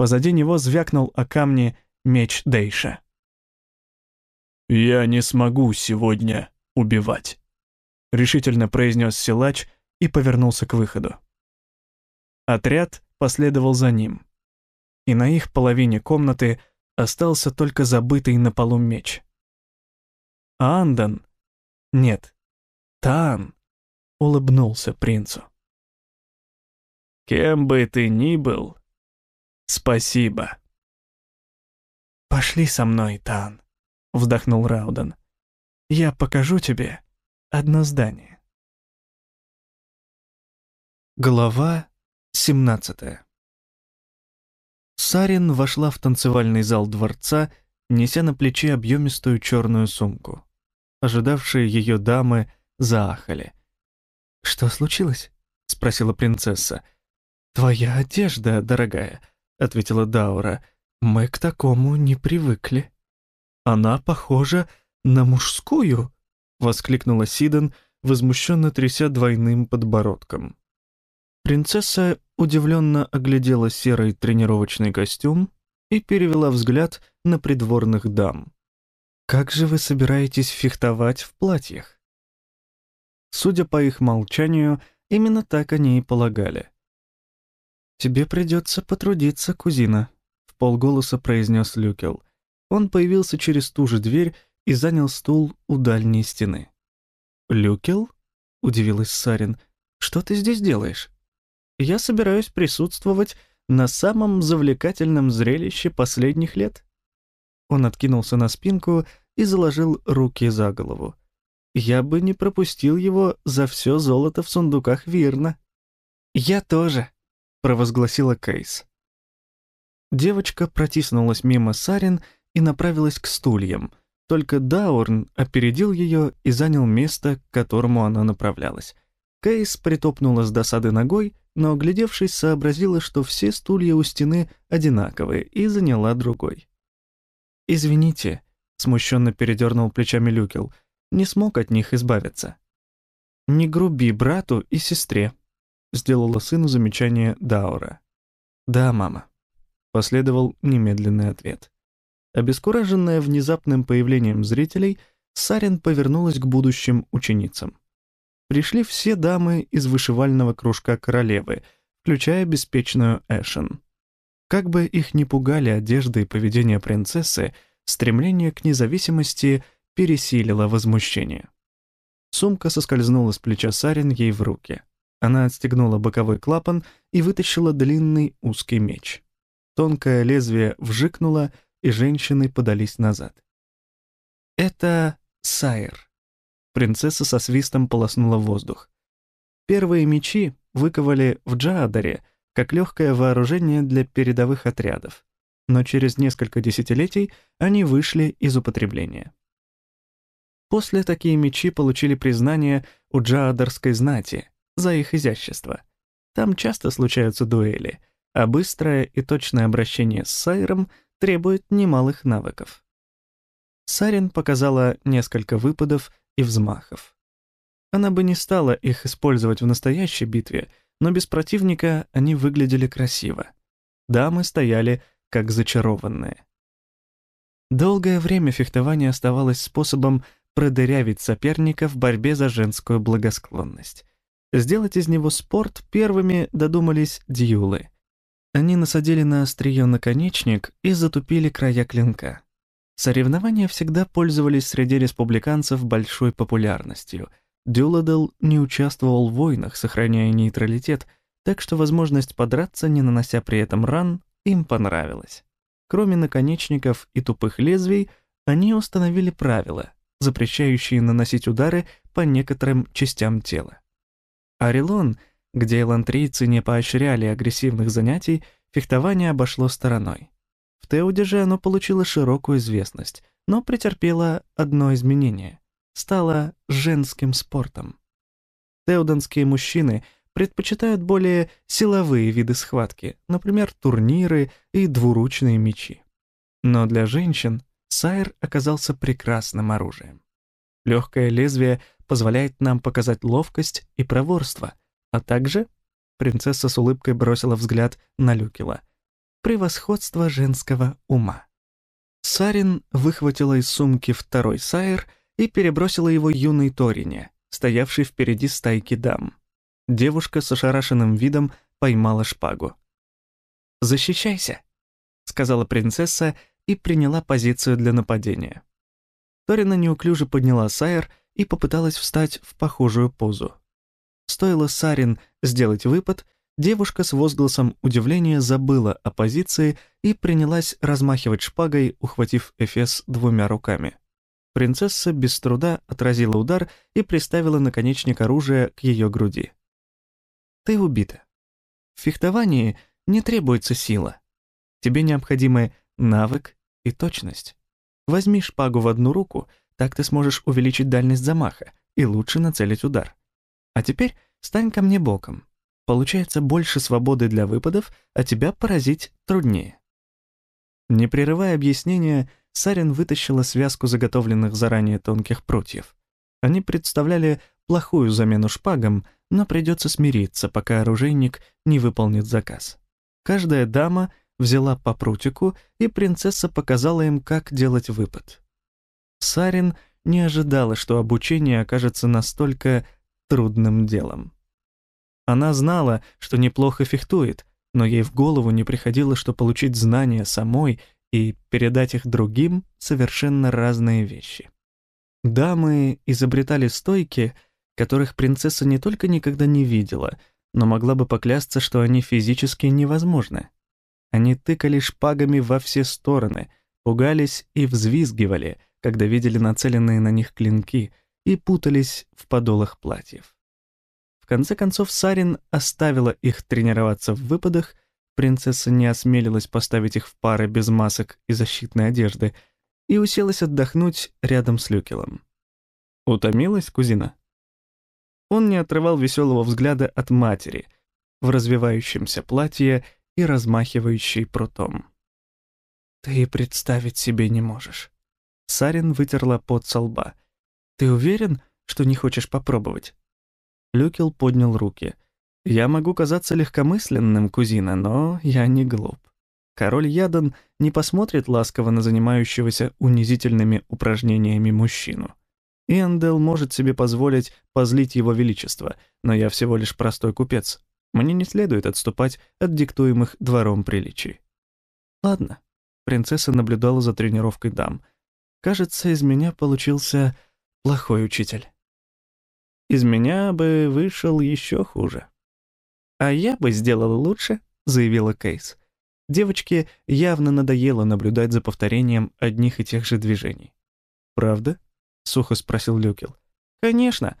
Позади него звякнул о камни меч Дейша. «Я не смогу сегодня убивать», — решительно произнес силач и повернулся к выходу. Отряд последовал за ним, и на их половине комнаты остался только забытый на полу меч. Андан, нет, Таан, улыбнулся принцу. «Кем бы ты ни был, спасибо». «Пошли со мной, Таан», — вздохнул Рауден. «Я покажу тебе одно здание». Глава 17 Сарин вошла в танцевальный зал дворца, неся на плече объемистую черную сумку. Ожидавшие ее дамы заахали. «Что случилось?» — спросила принцесса. «Твоя одежда, дорогая», — ответила Даура. «Мы к такому не привыкли». «Она похожа на мужскую», — воскликнула Сиден, возмущенно тряся двойным подбородком. Принцесса удивленно оглядела серый тренировочный костюм и перевела взгляд на придворных дам. «Как же вы собираетесь фехтовать в платьях?» Судя по их молчанию, именно так они и полагали. «Тебе придется потрудиться, кузина», — в полголоса произнес Люкел. Он появился через ту же дверь и занял стул у дальней стены. «Люкел?» — удивилась Сарин. «Что ты здесь делаешь?» «Я собираюсь присутствовать на самом завлекательном зрелище последних лет». Он откинулся на спинку и заложил руки за голову. «Я бы не пропустил его за все золото в сундуках Вирна». «Я тоже», — провозгласила Кейс. Девочка протиснулась мимо Сарин и направилась к стульям, только Даурн опередил ее и занял место, к которому она направлялась. Кейс притопнула с досады ногой, но, оглядевшись, сообразила, что все стулья у стены одинаковые, и заняла другой. «Извините», — смущенно передернул плечами Люкел, не смог от них избавиться. «Не груби брату и сестре», — сделала сыну замечание Даура. «Да, мама», — последовал немедленный ответ. Обескураженная внезапным появлением зрителей, Сарин повернулась к будущим ученицам. Пришли все дамы из вышивального кружка королевы, включая беспечную Эшен. Как бы их ни пугали одежда и поведение принцессы, стремление к независимости пересилило возмущение. Сумка соскользнула с плеча Сарин ей в руки. Она отстегнула боковой клапан и вытащила длинный узкий меч. Тонкое лезвие вжикнуло, и женщины подались назад. «Это Сайр». Принцесса со свистом полоснула воздух. Первые мечи выковали в Джаадаре как легкое вооружение для передовых отрядов, но через несколько десятилетий они вышли из употребления. После такие мечи получили признание у джаадарской знати за их изящество. Там часто случаются дуэли, а быстрое и точное обращение с Сайром требует немалых навыков. Сарин показала несколько выпадов и взмахов. Она бы не стала их использовать в настоящей битве, но без противника они выглядели красиво. Дамы стояли как зачарованные. Долгое время фехтование оставалось способом продырявить соперника в борьбе за женскую благосклонность. Сделать из него спорт первыми додумались дьюлы — они насадили на острие наконечник и затупили края клинка. Соревнования всегда пользовались среди республиканцев большой популярностью. Дюладел не участвовал в войнах, сохраняя нейтралитет, так что возможность подраться, не нанося при этом ран, им понравилась. Кроме наконечников и тупых лезвий, они установили правила, запрещающие наносить удары по некоторым частям тела. Арилон — где элантрийцы не поощряли агрессивных занятий, фехтование обошло стороной. В Теуде же оно получило широкую известность, но претерпело одно изменение — стало женским спортом. Теуданские мужчины предпочитают более силовые виды схватки, например, турниры и двуручные мечи. Но для женщин сайр оказался прекрасным оружием. Легкое лезвие позволяет нам показать ловкость и проворство, а также принцесса с улыбкой бросила взгляд на Люкила. превосходство женского ума. Сарин выхватила из сумки второй сайр и перебросила его юной Торине, стоявшей впереди стайки дам. Девушка с ошарашенным видом поймала шпагу. «Защищайся», — сказала принцесса и приняла позицию для нападения. Торина неуклюже подняла сайр и попыталась встать в похожую позу. Стоило Сарин сделать выпад, девушка с возгласом удивления забыла о позиции и принялась размахивать шпагой, ухватив Эфес двумя руками. Принцесса без труда отразила удар и приставила наконечник оружия к ее груди. «Ты убита. В фехтовании не требуется сила. Тебе необходимы навык и точность. Возьми шпагу в одну руку, так ты сможешь увеличить дальность замаха и лучше нацелить удар. А теперь стань ко мне боком. Получается больше свободы для выпадов, а тебя поразить труднее. Не прерывая объяснения, Сарин вытащила связку заготовленных заранее тонких прутьев. Они представляли плохую замену шпагам, но придется смириться, пока оружейник не выполнит заказ. Каждая дама взяла по прутику, и принцесса показала им, как делать выпад. Сарин не ожидала, что обучение окажется настолько трудным делом. Она знала, что неплохо фехтует, но ей в голову не приходило, что получить знания самой и передать их другим — совершенно разные вещи. Дамы изобретали стойки, которых принцесса не только никогда не видела, но могла бы поклясться, что они физически невозможны. Они тыкали шпагами во все стороны, пугались и взвизгивали, когда видели нацеленные на них клинки, и путались в подолах платьев. В конце концов Сарин оставила их тренироваться в выпадах, принцесса не осмелилась поставить их в пары без масок и защитной одежды и уселась отдохнуть рядом с Люкелом. «Утомилась, кузина?» Он не отрывал веселого взгляда от матери в развивающемся платье и размахивающей прутом. «Ты представить себе не можешь». Сарин вытерла пот со лба. «Ты уверен, что не хочешь попробовать?» Люкел поднял руки. «Я могу казаться легкомысленным, кузина, но я не глуп. Король Ядан не посмотрит ласково на занимающегося унизительными упражнениями мужчину. Иэндел может себе позволить позлить его величество, но я всего лишь простой купец. Мне не следует отступать от диктуемых двором приличий. Ладно. Принцесса наблюдала за тренировкой дам. Кажется, из меня получился плохой учитель. Из меня бы вышел еще хуже. А я бы сделала лучше, заявила Кейс. Девочке явно надоело наблюдать за повторением одних и тех же движений. «Правда?» — сухо спросил Люкел. «Конечно.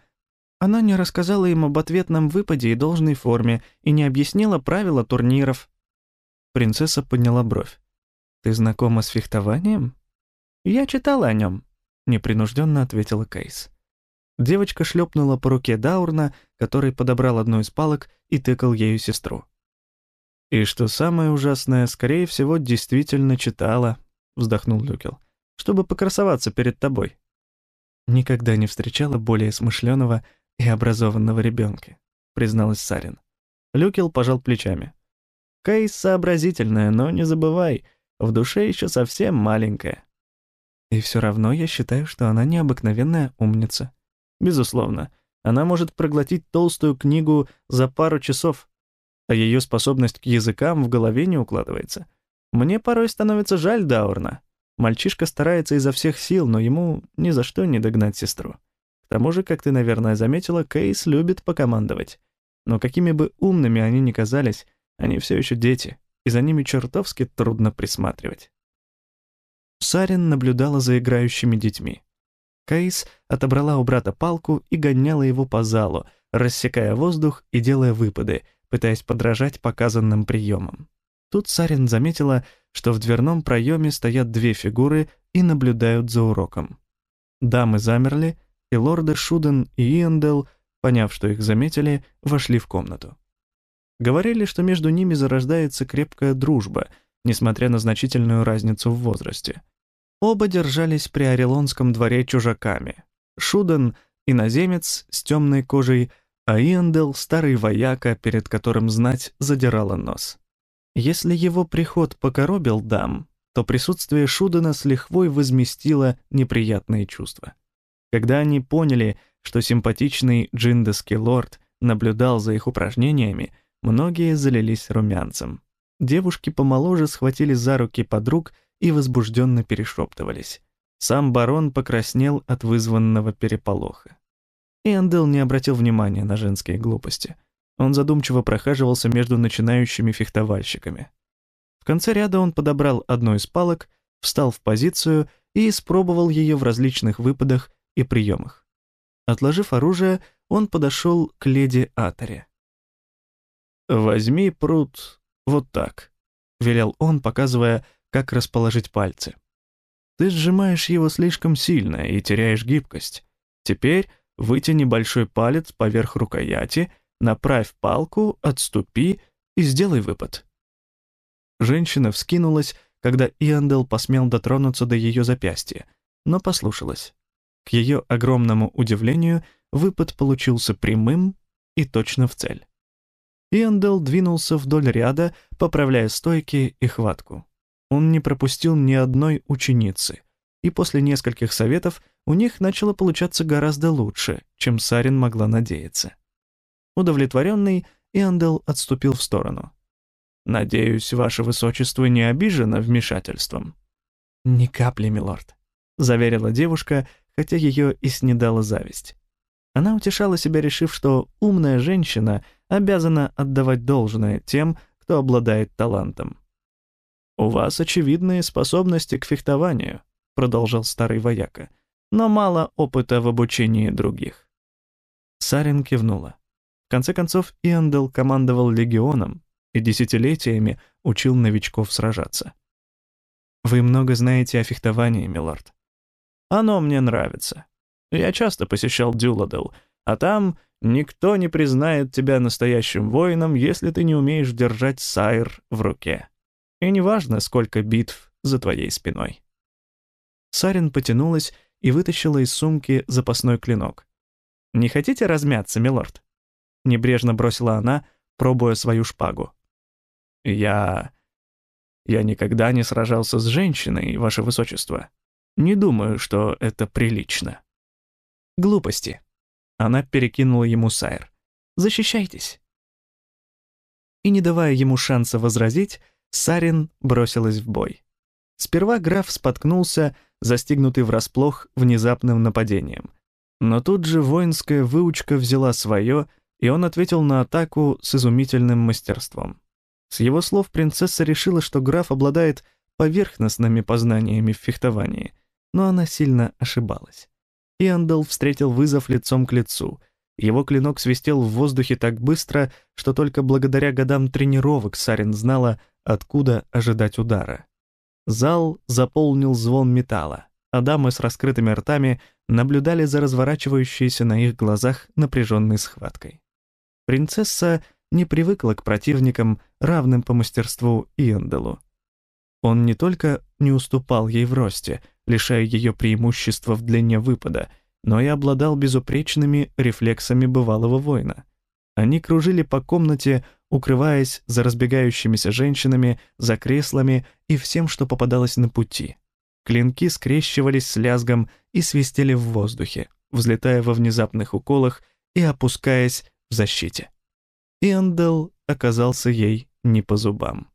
Она не рассказала им об ответном выпаде и должной форме и не объяснила правила турниров». Принцесса подняла бровь. «Ты знакома с фехтованием?» «Я читала о нем», — непринужденно ответила Кейс. Девочка шлепнула по руке Даурна, который подобрал одну из палок и тыкал ею сестру. «И что самое ужасное, скорее всего, действительно читала», — вздохнул Люкел, «чтобы покрасоваться перед тобой». Никогда не встречала более смышленого и образованного ребенка, призналась Сарин. Люкел пожал плечами. Кейс сообразительная, но не забывай, в душе еще совсем маленькая. И все равно я считаю, что она необыкновенная умница. Безусловно, она может проглотить толстую книгу за пару часов, а ее способность к языкам в голове не укладывается. Мне порой становится жаль Даурна. Мальчишка старается изо всех сил, но ему ни за что не догнать сестру. К тому же, как ты, наверное, заметила, Кейс любит покомандовать. Но какими бы умными они ни казались, они все еще дети, и за ними чертовски трудно присматривать. Сарин наблюдала за играющими детьми. Кейс отобрала у брата палку и гоняла его по залу, рассекая воздух и делая выпады, пытаясь подражать показанным приемам. Тут Сарин заметила, что в дверном проеме стоят две фигуры и наблюдают за уроком. Дамы замерли, и лорды Шуден и Иэндел, поняв, что их заметили, вошли в комнату. Говорили, что между ними зарождается крепкая дружба, несмотря на значительную разницу в возрасте. Оба держались при Орелонском дворе чужаками. Шуден — иноземец с темной кожей, а Иэндел — старый вояка, перед которым знать задирала нос. Если его приход покоробил дам, то присутствие Шудена с лихвой возместило неприятные чувства. Когда они поняли, что симпатичный джиндеский лорд наблюдал за их упражнениями, многие залились румянцем. Девушки помоложе схватили за руки подруг и возбужденно перешептывались. Сам барон покраснел от вызванного переполоха. И Андел не обратил внимания на женские глупости. Он задумчиво прохаживался между начинающими фехтовальщиками. В конце ряда он подобрал одну из палок, встал в позицию и испробовал ее в различных выпадах и приемах. Отложив оружие, он подошел к леди Атаре. «Возьми пруд вот так», — велел он, показывая, как расположить пальцы. «Ты сжимаешь его слишком сильно и теряешь гибкость. Теперь вытяни большой палец поверх рукояти, направь палку, отступи и сделай выпад». Женщина вскинулась, когда Иандел посмел дотронуться до ее запястья, но послушалась. К ее огромному удивлению, выпад получился прямым и точно в цель. Иандел двинулся вдоль ряда, поправляя стойки и хватку. Он не пропустил ни одной ученицы, и после нескольких советов у них начало получаться гораздо лучше, чем Сарин могла надеяться. Удовлетворенный, Иандел отступил в сторону. «Надеюсь, ваше высочество не обижено вмешательством?» «Ни капли, милорд», — заверила девушка, хотя ее и снедала зависть. Она утешала себя, решив, что умная женщина обязана отдавать должное тем, кто обладает талантом. «У вас очевидные способности к фехтованию», — продолжал старый вояка, «но мало опыта в обучении других». Сарин кивнула. В конце концов, Иандел командовал легионом и десятилетиями учил новичков сражаться. «Вы много знаете о фехтовании, милорд», оно мне нравится. Я часто посещал Дюладел, а там никто не признает тебя настоящим воином, если ты не умеешь держать сайр в руке. И неважно, сколько битв за твоей спиной. Сарин потянулась и вытащила из сумки запасной клинок. «Не хотите размяться, милорд?» Небрежно бросила она, пробуя свою шпагу. «Я... я никогда не сражался с женщиной, ваше высочество», не думаю, что это прилично. Глупости. Она перекинула ему сайр. Защищайтесь. И не давая ему шанса возразить, Сарин бросилась в бой. Сперва граф споткнулся, застигнутый врасплох внезапным нападением. Но тут же воинская выучка взяла свое, и он ответил на атаку с изумительным мастерством. С его слов принцесса решила, что граф обладает поверхностными познаниями в фехтовании, но она сильно ошибалась. Иандал встретил вызов лицом к лицу. Его клинок свистел в воздухе так быстро, что только благодаря годам тренировок Сарин знала, откуда ожидать удара. Зал заполнил звон металла, а дамы с раскрытыми ртами наблюдали за разворачивающейся на их глазах напряженной схваткой. Принцесса не привыкла к противникам, равным по мастерству Иандалу. Он не только не уступал ей в росте, лишая ее преимущества в длине выпада, но и обладал безупречными рефлексами бывалого воина. Они кружили по комнате, укрываясь за разбегающимися женщинами, за креслами и всем, что попадалось на пути. Клинки скрещивались с лязгом и свистели в воздухе, взлетая во внезапных уколах и опускаясь в защите. Иандел оказался ей не по зубам.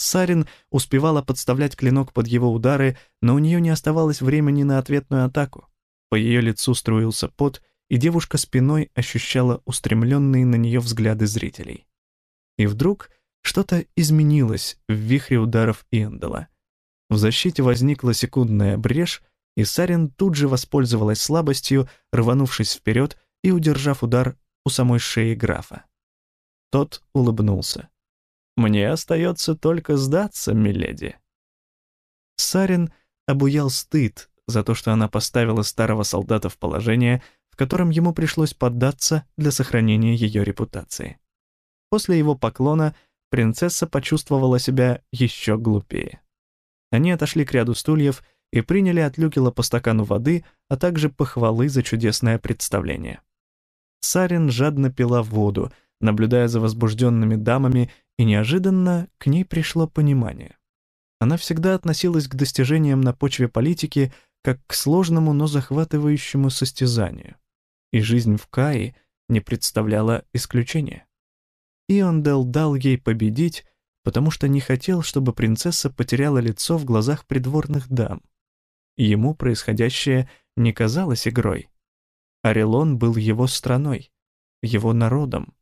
Сарин успевала подставлять клинок под его удары, но у нее не оставалось времени на ответную атаку. По ее лицу струился пот, и девушка спиной ощущала устремленные на нее взгляды зрителей. И вдруг что-то изменилось в вихре ударов Индала. В защите возникла секундная брешь, и Сарин тут же воспользовалась слабостью, рванувшись вперед и удержав удар у самой шеи графа. Тот улыбнулся. Мне остается только сдаться, миледи». Сарин обуял стыд за то, что она поставила старого солдата в положение, в котором ему пришлось поддаться для сохранения ее репутации. После его поклона принцесса почувствовала себя еще глупее. Они отошли к ряду стульев и приняли от Люкила по стакану воды, а также похвалы за чудесное представление. Сарин жадно пила воду, наблюдая за возбужденными дамами и неожиданно к ней пришло понимание. Она всегда относилась к достижениям на почве политики как к сложному, но захватывающему состязанию. И жизнь в Кае не представляла исключения. Иондел дал ей победить, потому что не хотел, чтобы принцесса потеряла лицо в глазах придворных дам. Ему происходящее не казалось игрой. Орелон был его страной, его народом,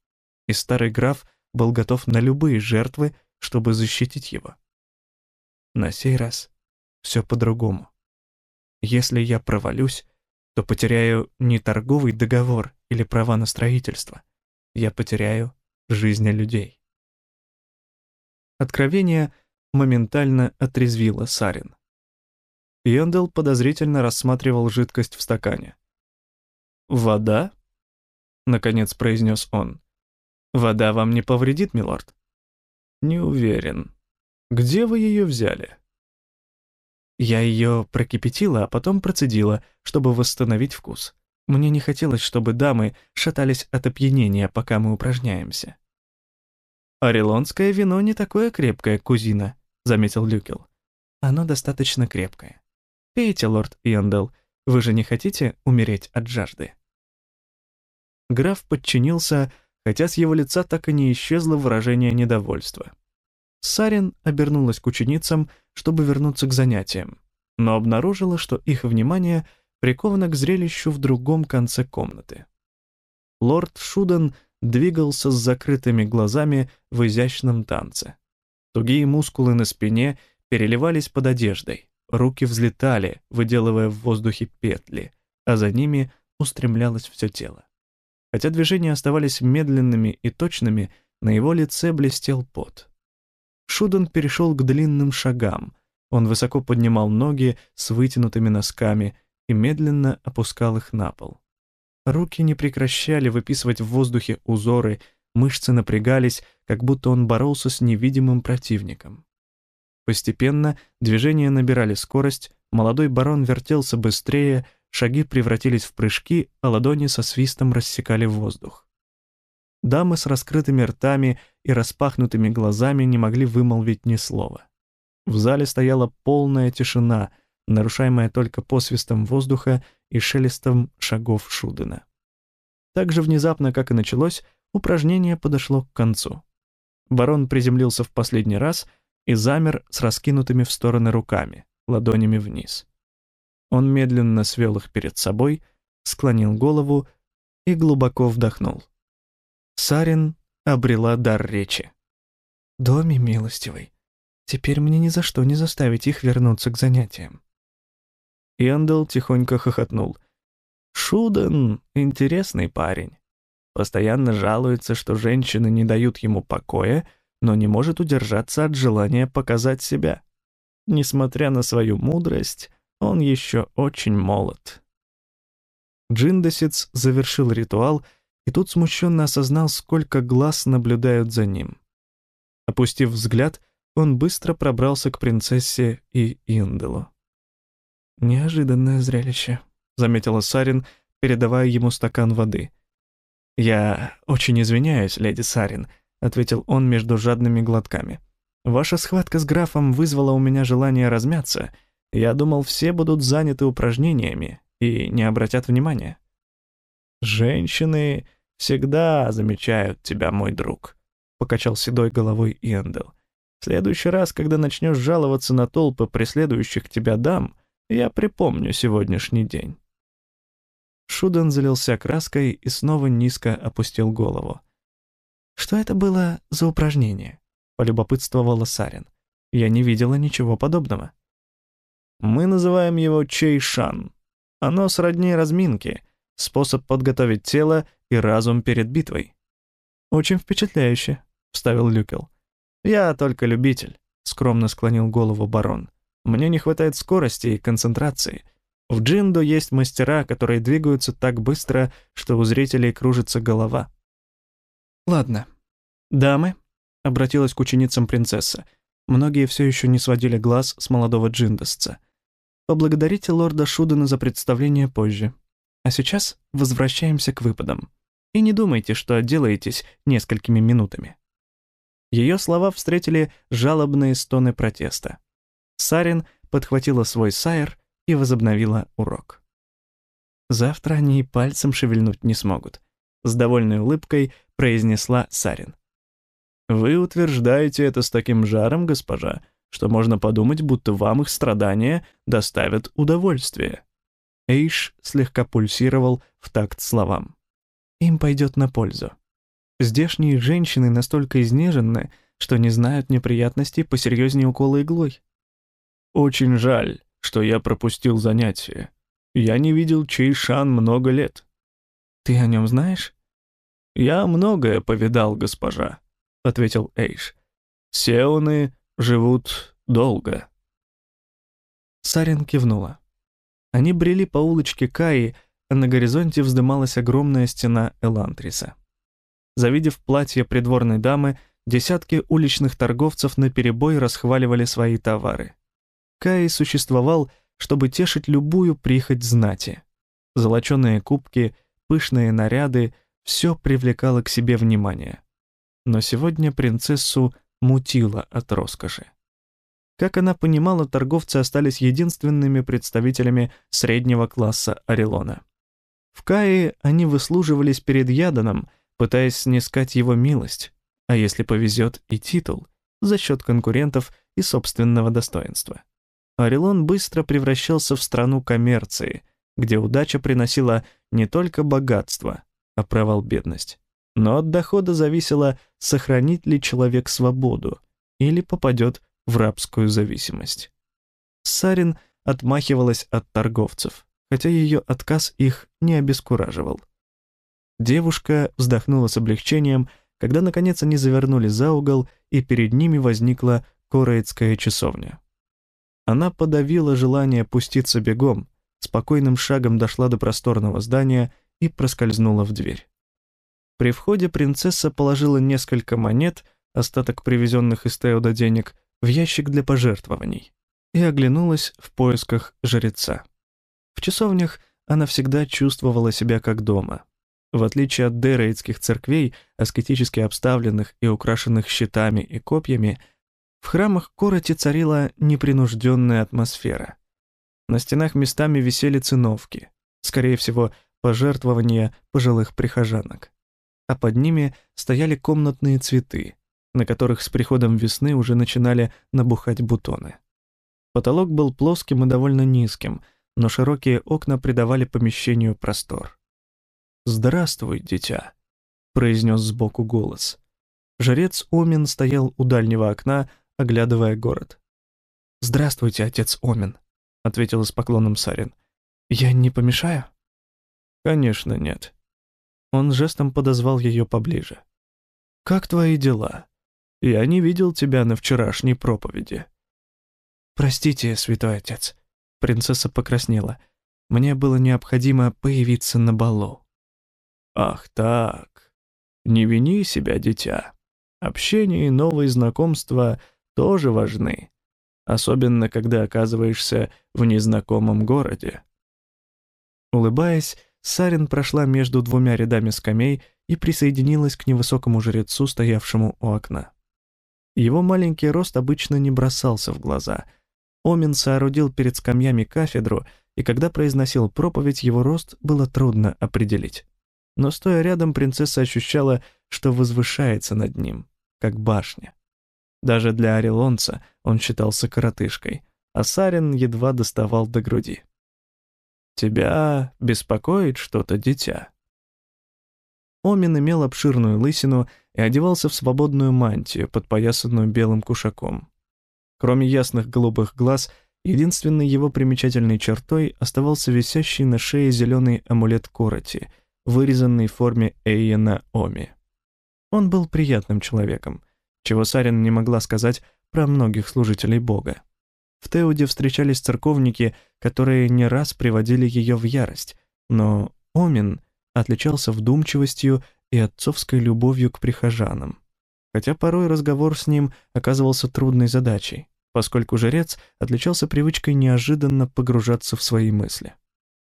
и старый граф был готов на любые жертвы, чтобы защитить его. На сей раз все по-другому. Если я провалюсь, то потеряю не торговый договор или права на строительство. Я потеряю жизни людей. Откровение моментально отрезвило Сарин. Йондел подозрительно рассматривал жидкость в стакане. «Вода?» — наконец произнес он. «Вода вам не повредит, милорд?» «Не уверен. Где вы ее взяли?» Я ее прокипятила, а потом процедила, чтобы восстановить вкус. Мне не хотелось, чтобы дамы шатались от опьянения, пока мы упражняемся. «Орелонское вино не такое крепкое, кузина», — заметил Люкел. «Оно достаточно крепкое. Пейте, лорд Йондел, вы же не хотите умереть от жажды?» Граф подчинился, хотя с его лица так и не исчезло выражение недовольства. Сарин обернулась к ученицам, чтобы вернуться к занятиям, но обнаружила, что их внимание приковано к зрелищу в другом конце комнаты. Лорд Шуден двигался с закрытыми глазами в изящном танце. Тугие мускулы на спине переливались под одеждой, руки взлетали, выделывая в воздухе петли, а за ними устремлялось все тело. Хотя движения оставались медленными и точными, на его лице блестел пот. Шуден перешел к длинным шагам. Он высоко поднимал ноги с вытянутыми носками и медленно опускал их на пол. Руки не прекращали выписывать в воздухе узоры, мышцы напрягались, как будто он боролся с невидимым противником. Постепенно движения набирали скорость, молодой барон вертелся быстрее, шаги превратились в прыжки, а ладони со свистом рассекали воздух. Дамы с раскрытыми ртами и распахнутыми глазами не могли вымолвить ни слова. В зале стояла полная тишина, нарушаемая только посвистом воздуха и шелестом шагов Шудена. Так же внезапно, как и началось, упражнение подошло к концу. Барон приземлился в последний раз и замер с раскинутыми в стороны руками, ладонями вниз. Он медленно свел их перед собой, склонил голову и глубоко вдохнул. Сарин обрела дар речи. «Доми милостивый, теперь мне ни за что не заставить их вернуться к занятиям». Иандел тихонько хохотнул. «Шуден — интересный парень. Постоянно жалуется, что женщины не дают ему покоя, но не может удержаться от желания показать себя. Несмотря на свою мудрость, он еще очень молод». Джиндосец завершил ритуал — и тут смущенно осознал, сколько глаз наблюдают за ним. Опустив взгляд, он быстро пробрался к принцессе и Инделу. «Неожиданное зрелище», — заметила Сарин, передавая ему стакан воды. «Я очень извиняюсь, леди Сарин», — ответил он между жадными глотками. «Ваша схватка с графом вызвала у меня желание размяться. Я думал, все будут заняты упражнениями и не обратят внимания». «Женщины «Всегда замечают тебя, мой друг», — покачал седой головой Иэндел. «В следующий раз, когда начнешь жаловаться на толпы преследующих тебя дам, я припомню сегодняшний день». Шуден залился краской и снова низко опустил голову. «Что это было за упражнение?» — полюбопытствовала Сарин. «Я не видела ничего подобного». «Мы называем его чейшан. Оно сродни разминке, способ подготовить тело и разум перед битвой. «Очень впечатляюще», — вставил Люкел. «Я только любитель», — скромно склонил голову барон. «Мне не хватает скорости и концентрации. В джиндо есть мастера, которые двигаются так быстро, что у зрителей кружится голова». «Ладно. Дамы», — обратилась к ученицам принцесса, многие все еще не сводили глаз с молодого джиндосца. «Поблагодарите лорда Шудена за представление позже. А сейчас возвращаемся к выпадам. И не думайте, что отделаетесь несколькими минутами. Ее слова встретили жалобные стоны протеста. Сарин подхватила свой сайр и возобновила урок. «Завтра они и пальцем шевельнуть не смогут», — с довольной улыбкой произнесла Сарин. «Вы утверждаете это с таким жаром, госпожа, что можно подумать, будто вам их страдания доставят удовольствие». Эйш слегка пульсировал в такт словам. «Им пойдет на пользу. Здешние женщины настолько изнежены, что не знают неприятностей посерьезнее укола иглой. Очень жаль, что я пропустил занятие. Я не видел Чейшан много лет. Ты о нем знаешь? Я многое повидал, госпожа, ответил Эйш. Сеоны живут долго. Сарин кивнула. Они брели по улочке Каи, а на горизонте вздымалась огромная стена Элантриса. Завидев платье придворной дамы, десятки уличных торговцев наперебой расхваливали свои товары. Каи существовал, чтобы тешить любую прихоть знати. Золоченые кубки, пышные наряды — все привлекало к себе внимание. Но сегодня принцессу мутило от роскоши. Как она понимала, торговцы остались единственными представителями среднего класса Орелона. В Кае они выслуживались перед Яданом, пытаясь снискать его милость, а если повезет и титул, за счет конкурентов и собственного достоинства. Орелон быстро превращался в страну коммерции, где удача приносила не только богатство, а провал бедность. Но от дохода зависело, сохранит ли человек свободу или попадет в рабскую зависимость. Сарин отмахивалась от торговцев, хотя ее отказ их не обескураживал. Девушка вздохнула с облегчением, когда наконец они завернули за угол, и перед ними возникла Короицкая часовня. Она подавила желание пуститься бегом, спокойным шагом дошла до просторного здания и проскользнула в дверь. При входе принцесса положила несколько монет, остаток привезенных из Теода денег, в ящик для пожертвований и оглянулась в поисках жреца. В часовнях она всегда чувствовала себя как дома. В отличие от дерейтских церквей, аскетически обставленных и украшенных щитами и копьями, в храмах Короти царила непринужденная атмосфера. На стенах местами висели циновки, скорее всего, пожертвования пожилых прихожанок. А под ними стояли комнатные цветы, на которых с приходом весны уже начинали набухать бутоны. Потолок был плоским и довольно низким, но широкие окна придавали помещению простор. «Здравствуй, дитя», — произнес сбоку голос. Жрец Омин стоял у дальнего окна, оглядывая город. «Здравствуйте, отец Омин», — ответил с поклоном Сарин. «Я не помешаю?» «Конечно, нет». Он жестом подозвал ее поближе. «Как твои дела? Я не видел тебя на вчерашней проповеди». «Простите, святой отец», — принцесса покраснела. «Мне было необходимо появиться на балу». «Ах так. Не вини себя, дитя. Общение и новые знакомства — тоже важны, особенно когда оказываешься в незнакомом городе. Улыбаясь, Сарин прошла между двумя рядами скамей и присоединилась к невысокому жрецу, стоявшему у окна. Его маленький рост обычно не бросался в глаза. Омин соорудил перед скамьями кафедру, и когда произносил проповедь, его рост было трудно определить. Но стоя рядом, принцесса ощущала, что возвышается над ним, как башня. Даже для орелонца он считался коротышкой, а Сарин едва доставал до груди. «Тебя беспокоит что-то, дитя?» Омин имел обширную лысину и одевался в свободную мантию, подпоясанную белым кушаком. Кроме ясных голубых глаз, единственной его примечательной чертой оставался висящий на шее зеленый амулет Короти, вырезанный в форме Эйена Оми. Он был приятным человеком, чего Сарин не могла сказать про многих служителей Бога. В Теуде встречались церковники, которые не раз приводили ее в ярость, но Омин отличался вдумчивостью и отцовской любовью к прихожанам. Хотя порой разговор с ним оказывался трудной задачей, поскольку жрец отличался привычкой неожиданно погружаться в свои мысли.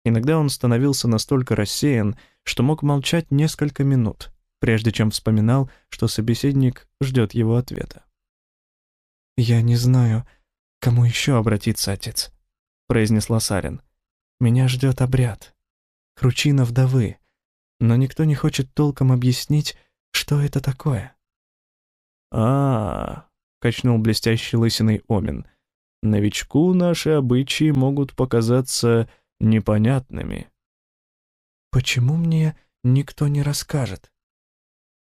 Иногда он становился настолько рассеян, что мог молчать несколько минут, прежде чем вспоминал, что собеседник ждет его ответа. «Я не знаю, кому еще обратиться, отец», — произнесла Сарин. «Меня ждет обряд. Кручина вдовы. Но никто не хочет толком объяснить, что это такое». «А-а-а», качнул блестящий лысиной Омин. «Новичку наши обычаи могут показаться непонятными». «Почему мне никто не расскажет?»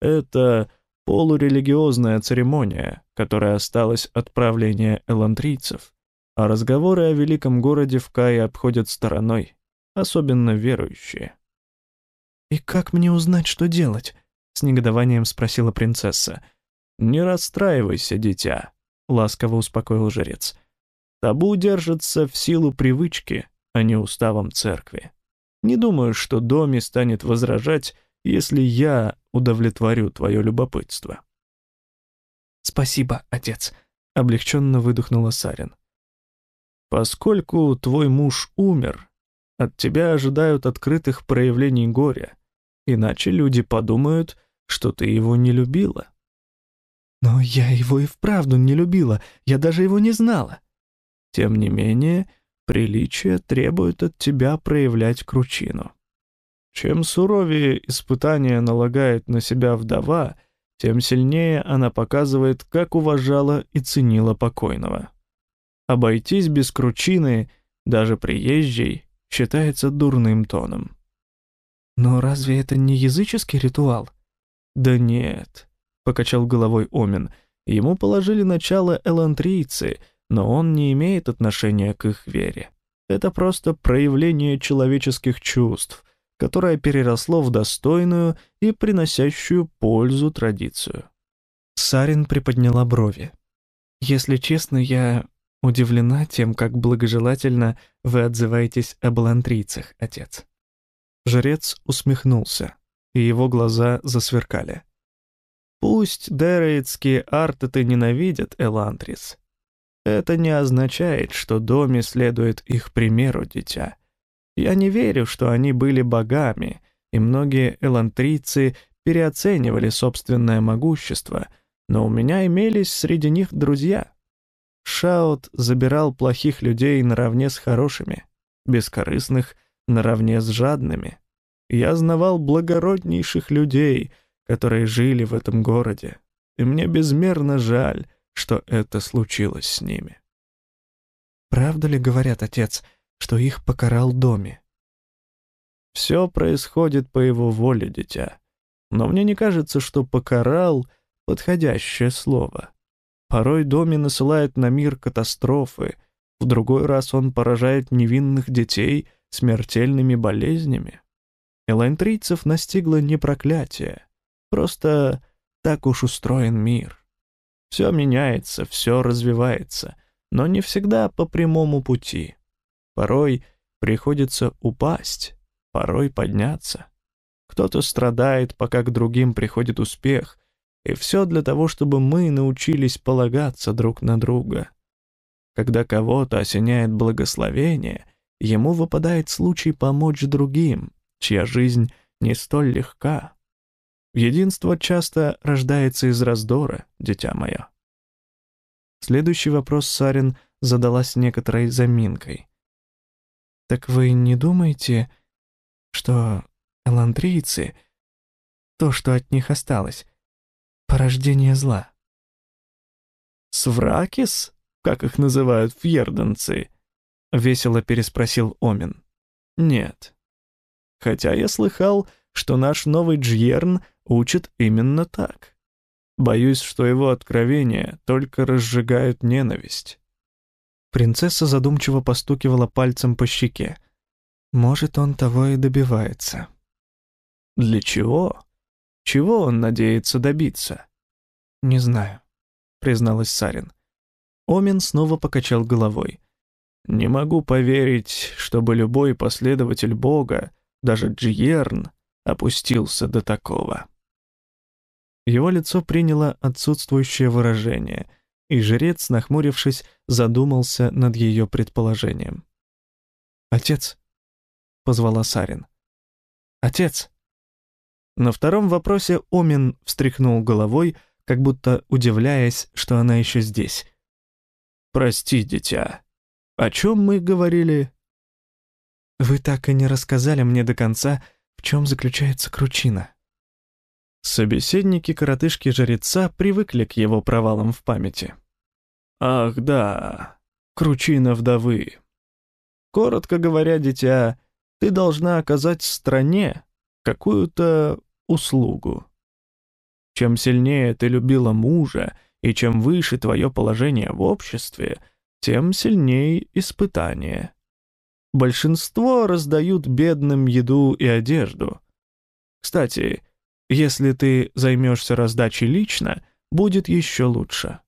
«Это полурелигиозная церемония, которая осталась от правления элантрийцев, а разговоры о великом городе в Кае обходят стороной, особенно верующие». «И как мне узнать, что делать?» — с негодованием спросила принцесса. «Не расстраивайся, дитя», — ласково успокоил жрец. «Табу держится в силу привычки, а не уставом церкви. Не думаю, что Доми станет возражать, если я удовлетворю твое любопытство». «Спасибо, отец», — облегченно выдохнула Сарин. «Поскольку твой муж умер, от тебя ожидают открытых проявлений горя, иначе люди подумают, что ты его не любила». Но я его и вправду не любила, я даже его не знала. Тем не менее, приличие требует от тебя проявлять кручину. Чем суровее испытание налагает на себя вдова, тем сильнее она показывает, как уважала и ценила покойного. Обойтись без кручины, даже приезжей, считается дурным тоном. Но разве это не языческий ритуал? Да нет, — покачал головой Омин. «Ему положили начало элантрийцы, но он не имеет отношения к их вере. Это просто проявление человеческих чувств, которое переросло в достойную и приносящую пользу традицию». Сарин приподняла брови. «Если честно, я удивлена тем, как благожелательно вы отзываетесь об элантрийцах, отец». Жрец усмехнулся, и его глаза засверкали. Пусть дерейтские артеты ненавидят Элантрис. Это не означает, что Доми следует их примеру, дитя. Я не верю, что они были богами, и многие элантрийцы переоценивали собственное могущество, но у меня имелись среди них друзья. Шаут забирал плохих людей наравне с хорошими, бескорыстных наравне с жадными. Я знавал благороднейших людей — которые жили в этом городе, и мне безмерно жаль, что это случилось с ними. Правда ли говорят, отец, что их покарал Доми? Все происходит по его воле, дитя. Но мне не кажется, что «покарал» — подходящее слово. Порой Доми насылает на мир катастрофы, в другой раз он поражает невинных детей смертельными болезнями. Элайнтрийцев настигло не проклятие, Просто так уж устроен мир. Все меняется, все развивается, но не всегда по прямому пути. Порой приходится упасть, порой подняться. Кто-то страдает, пока к другим приходит успех, и все для того, чтобы мы научились полагаться друг на друга. Когда кого-то осеняет благословение, ему выпадает случай помочь другим, чья жизнь не столь легка. Единство часто рождается из раздора, дитя мое. Следующий вопрос Сарин задала некоторой заминкой. «Так вы не думаете, что эландрийцы, то, что от них осталось, порождение зла?» «Свракис, как их называют фьерданцы?» — весело переспросил Омин. «Нет. Хотя я слыхал, что наш новый Джьерн учит именно так. Боюсь, что его откровения только разжигают ненависть. Принцесса задумчиво постукивала пальцем по щеке. Может, он того и добивается. Для чего? Чего он надеется добиться? Не знаю, призналась Сарин. Омин снова покачал головой. Не могу поверить, чтобы любой последователь Бога, даже Джиерн, опустился до такого. Его лицо приняло отсутствующее выражение, и жрец, нахмурившись, задумался над ее предположением. «Отец!» — позвала Сарин. «Отец!» На втором вопросе Омин встряхнул головой, как будто удивляясь, что она еще здесь. «Прости, дитя. О чем мы говорили?» «Вы так и не рассказали мне до конца, в чем заключается кручина». Собеседники коротышки-жреца привыкли к его провалам в памяти. «Ах да, кручина вдовы. Коротко говоря, дитя, ты должна оказать стране какую-то услугу. Чем сильнее ты любила мужа, и чем выше твое положение в обществе, тем сильнее испытание. Большинство раздают бедным еду и одежду. Кстати, если ты займешься раздачей лично, будет еще лучше.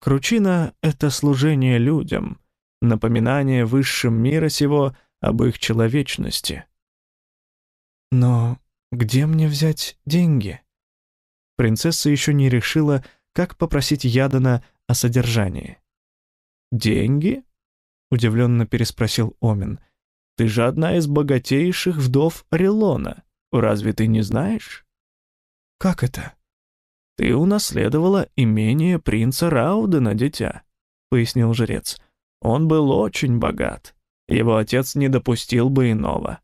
Кручина — это служение людям, напоминание высшим мира сего об их человечности. Но где мне взять деньги? Принцесса еще не решила, как попросить Ядана о содержании. «Деньги?» — удивленно переспросил Омин. «Ты же одна из богатейших вдов Орелона. Разве ты не знаешь?» «Как это?» «Ты унаследовала имение принца Раудена, дитя», — пояснил жрец. «Он был очень богат. Его отец не допустил бы иного.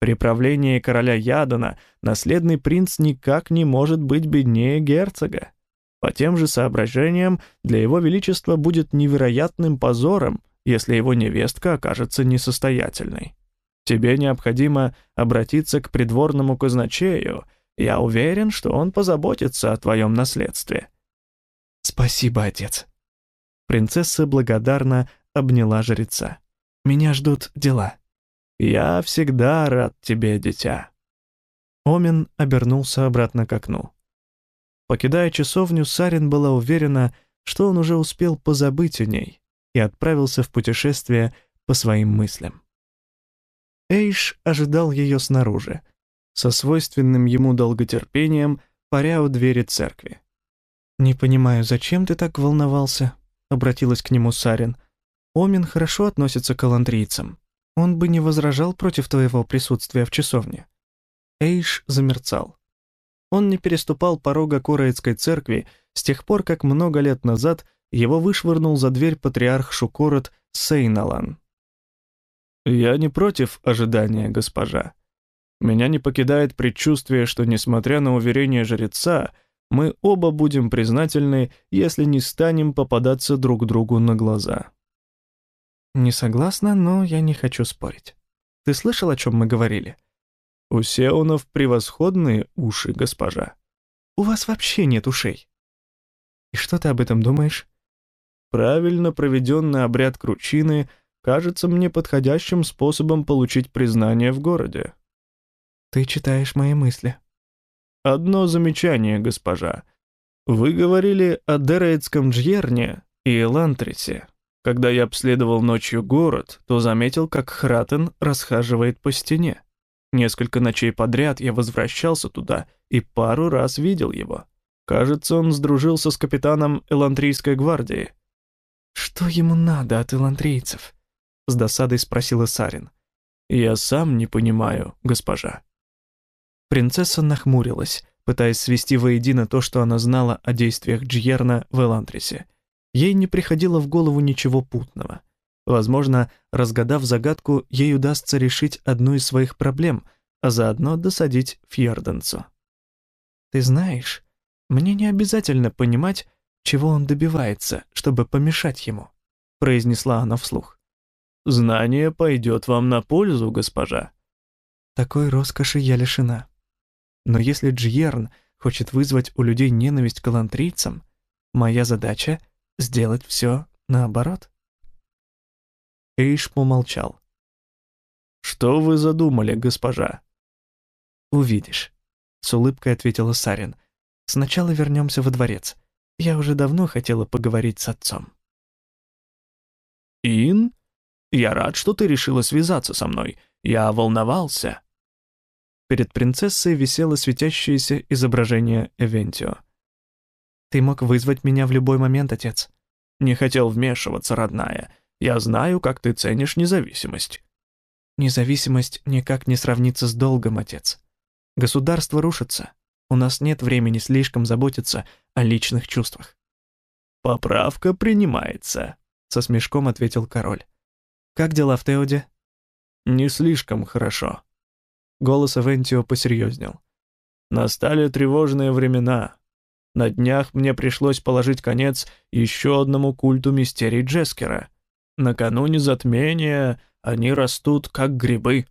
При правлении короля Ядана наследный принц никак не может быть беднее герцога. По тем же соображениям, для его величества будет невероятным позором, если его невестка окажется несостоятельной. Тебе необходимо обратиться к придворному казначею я уверен, что он позаботится о твоем наследстве». «Спасибо, отец». Принцесса благодарно обняла жреца. «Меня ждут дела». «Я всегда рад тебе, дитя». Омин обернулся обратно к окну. Покидая часовню, Сарин была уверена, что он уже успел позабыть о ней и отправился в путешествие по своим мыслям. Эйш ожидал ее снаружи — со свойственным ему долготерпением, паря у двери церкви. «Не понимаю, зачем ты так волновался?» — обратилась к нему Сарин. «Омин хорошо относится к аландрийцам. Он бы не возражал против твоего присутствия в часовне». Эйш замерцал. Он не переступал порога Короицкой церкви с тех пор, как много лет назад его вышвырнул за дверь патриарх Шукорот Сейналан. «Я не против ожидания, госпожа», меня не покидает предчувствие, что, несмотря на уверение жреца, мы оба будем признательны, если не станем попадаться друг другу на глаза. Не согласна, но я не хочу спорить. Ты слышал, о чем мы говорили? У Сеонов превосходные уши, госпожа. У вас вообще нет ушей. И что ты об этом думаешь? Правильно проведенный обряд кручины кажется мне подходящим способом получить признание в городе. Ты читаешь мои мысли. Одно замечание, госпожа. Вы говорили о Дерейтском Джьерне и Элантрисе. Когда я обследовал ночью город, то заметил, как Хратен расхаживает по стене. Несколько ночей подряд я возвращался туда и пару раз видел его. Кажется, он сдружился с капитаном Элантрийской гвардии. «Что ему надо от элантрийцев?» — с досадой спросила Сарин. «Я сам не понимаю, госпожа». Принцесса нахмурилась, пытаясь свести воедино то, что она знала о действиях Джьерна в Элантрисе. Ей не приходило в голову ничего путного. Возможно, разгадав загадку, ей удастся решить одну из своих проблем, а заодно досадить Фьерденцу. «Ты знаешь, мне не обязательно понимать, чего он добивается, чтобы помешать ему», произнесла она вслух. «Знание пойдет вам на пользу, госпожа». Такой роскоши я лишена. Но если Джьерн хочет вызвать у людей ненависть к алантрийцам, моя задача — сделать все наоборот. Эйш помолчал. «Что вы задумали, госпожа?» «Увидишь», — с улыбкой ответила Сарин. «Сначала вернемся во дворец. Я уже давно хотела поговорить с отцом». «Ин? Я рад, что ты решила связаться со мной. Я волновался». Перед принцессой висело светящееся изображение Эвентио. «Ты мог вызвать меня в любой момент, отец». «Не хотел вмешиваться, родная. Я знаю, как ты ценишь независимость». «Независимость никак не сравнится с долгом, отец. Государство рушится. У нас нет времени слишком заботиться о личных чувствах. «Поправка принимается», — со смешком ответил король. «Как дела в Теоде?» «Не слишком хорошо». Голос Авентио посерьезнел. «Настали тревожные времена. На днях мне пришлось положить конец еще одному культу мистерий Джескера. Накануне затмения они растут, как грибы».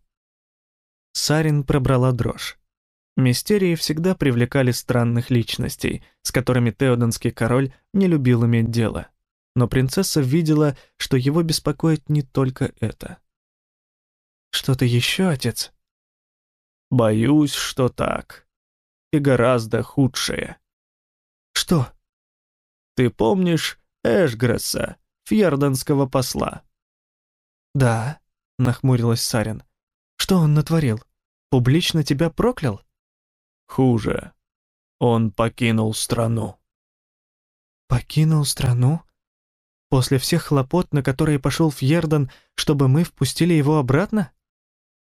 Сарин пробрала дрожь. Мистерии всегда привлекали странных личностей, с которыми Теоденский король не любил иметь дело. Но принцесса видела, что его беспокоит не только это. «Что-то еще, отец?» «Боюсь, что так. И гораздо худшее». «Что?» «Ты помнишь Эшгресса, фьерденского посла?» «Да», — нахмурилась Сарин. «Что он натворил? Публично тебя проклял?» Хуже. Он покинул страну. Покинул страну? После всех хлопот, на которые пошел Фьердан, чтобы мы впустили его обратно?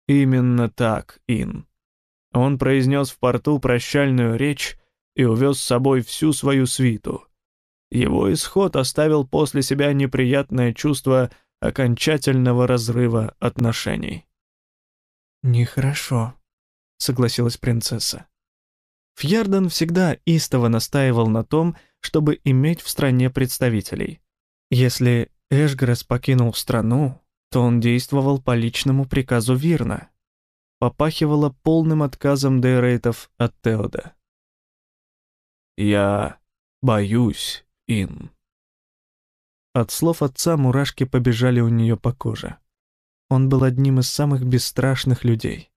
Именно так, Ин. Он произнес в порту прощальную речь и увез с собой всю свою свиту. Его исход оставил после себя неприятное чувство окончательного разрыва отношений. «Нехорошо», — согласилась принцесса. Фьерден всегда истово настаивал на том, чтобы иметь в стране представителей. Если Эшгресс покинул страну, то он действовал по личному приказу Вирна. Попахивало полным отказом Дейрейтов от Теода. «Я боюсь, Ин». От слов отца мурашки побежали у нее по коже. Он был одним из самых бесстрашных людей.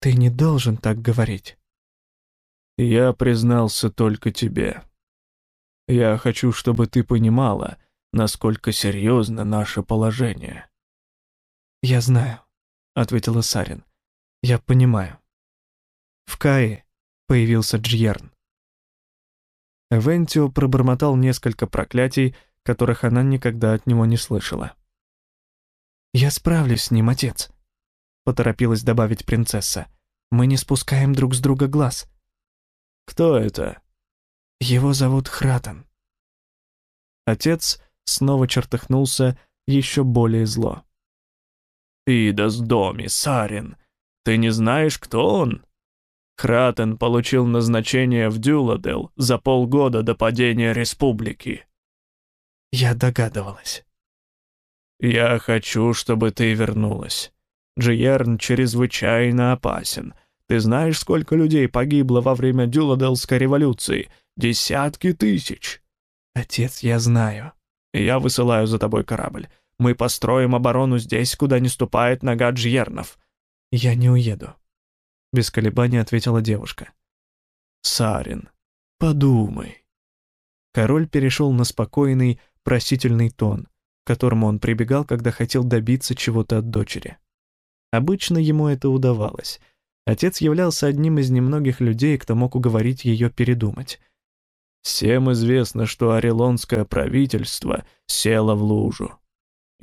«Ты не должен так говорить». Я признался только тебе. Я хочу, чтобы ты понимала, насколько серьезно наше положение». «Я знаю», — ответила Сарин. «Я понимаю». В Кае появился Джьерн. Эвентио пробормотал несколько проклятий, которых она никогда от него не слышала. «Я справлюсь с ним, отец», — поторопилась добавить принцесса. «Мы не спускаем друг с друга глаз. «Кто это?» «Его зовут Хратен». Отец снова чертыхнулся еще более зло. «Идас доми, Сарин, ты не знаешь, кто он?» Хратен получил назначение в Дюладел за полгода до падения республики. Я догадывалась. Я хочу, чтобы ты вернулась. Джиерн чрезвычайно опасен. Ты знаешь, сколько людей погибло во время Дюладелской революции? Десятки тысяч. Отец, я знаю. Я высылаю за тобой корабль. Мы построим оборону здесь, куда не ступает нога Джьернов. Я не уеду. Без колебаний ответила девушка. Сарин, подумай. Король перешел на спокойный, просительный тон, к которому он прибегал, когда хотел добиться чего-то от дочери. Обычно ему это удавалось — Отец являлся одним из немногих людей, кто мог уговорить ее передумать. «Всем известно, что орелонское правительство село в лужу.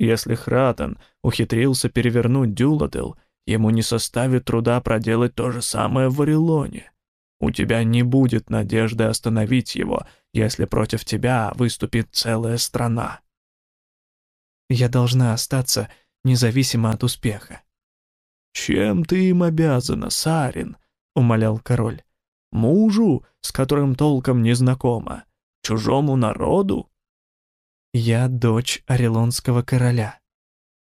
Если Хратан ухитрился перевернуть Дюладел, ему не составит труда проделать то же самое в Орелоне. У тебя не будет надежды остановить его, если против тебя выступит целая страна». «Я должна остаться независимо от успеха», «Чем ты им обязана, Сарин?» — умолял король. «Мужу, с которым толком не знакома? Чужому народу?» «Я дочь Орелонского короля».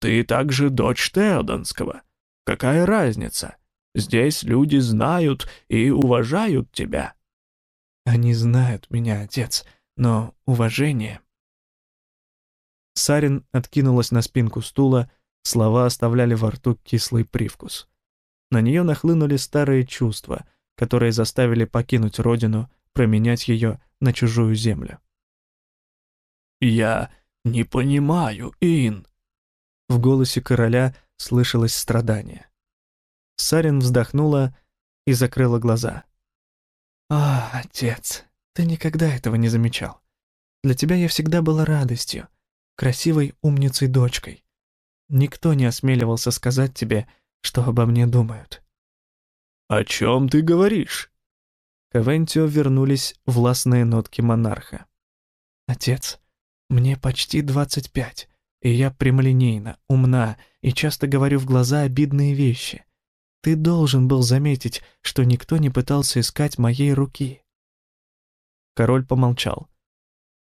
«Ты также дочь Теодонского. Какая разница? Здесь люди знают и уважают тебя». «Они знают меня, отец, но уважение...» Сарин откинулась на спинку стула, Слова оставляли во рту кислый привкус. На нее нахлынули старые чувства, которые заставили покинуть родину, променять ее на чужую землю. «Я не понимаю, Ин!» В голосе короля слышалось страдание. Сарин вздохнула и закрыла глаза. «А, отец, ты никогда этого не замечал. Для тебя я всегда была радостью, красивой умницей-дочкой. Никто не осмеливался сказать тебе, что обо мне думают. «О чем ты говоришь?» К Авентио вернулись властные нотки монарха. «Отец, мне почти двадцать пять, и я прямолинейна, умна и часто говорю в глаза обидные вещи. Ты должен был заметить, что никто не пытался искать моей руки». Король помолчал.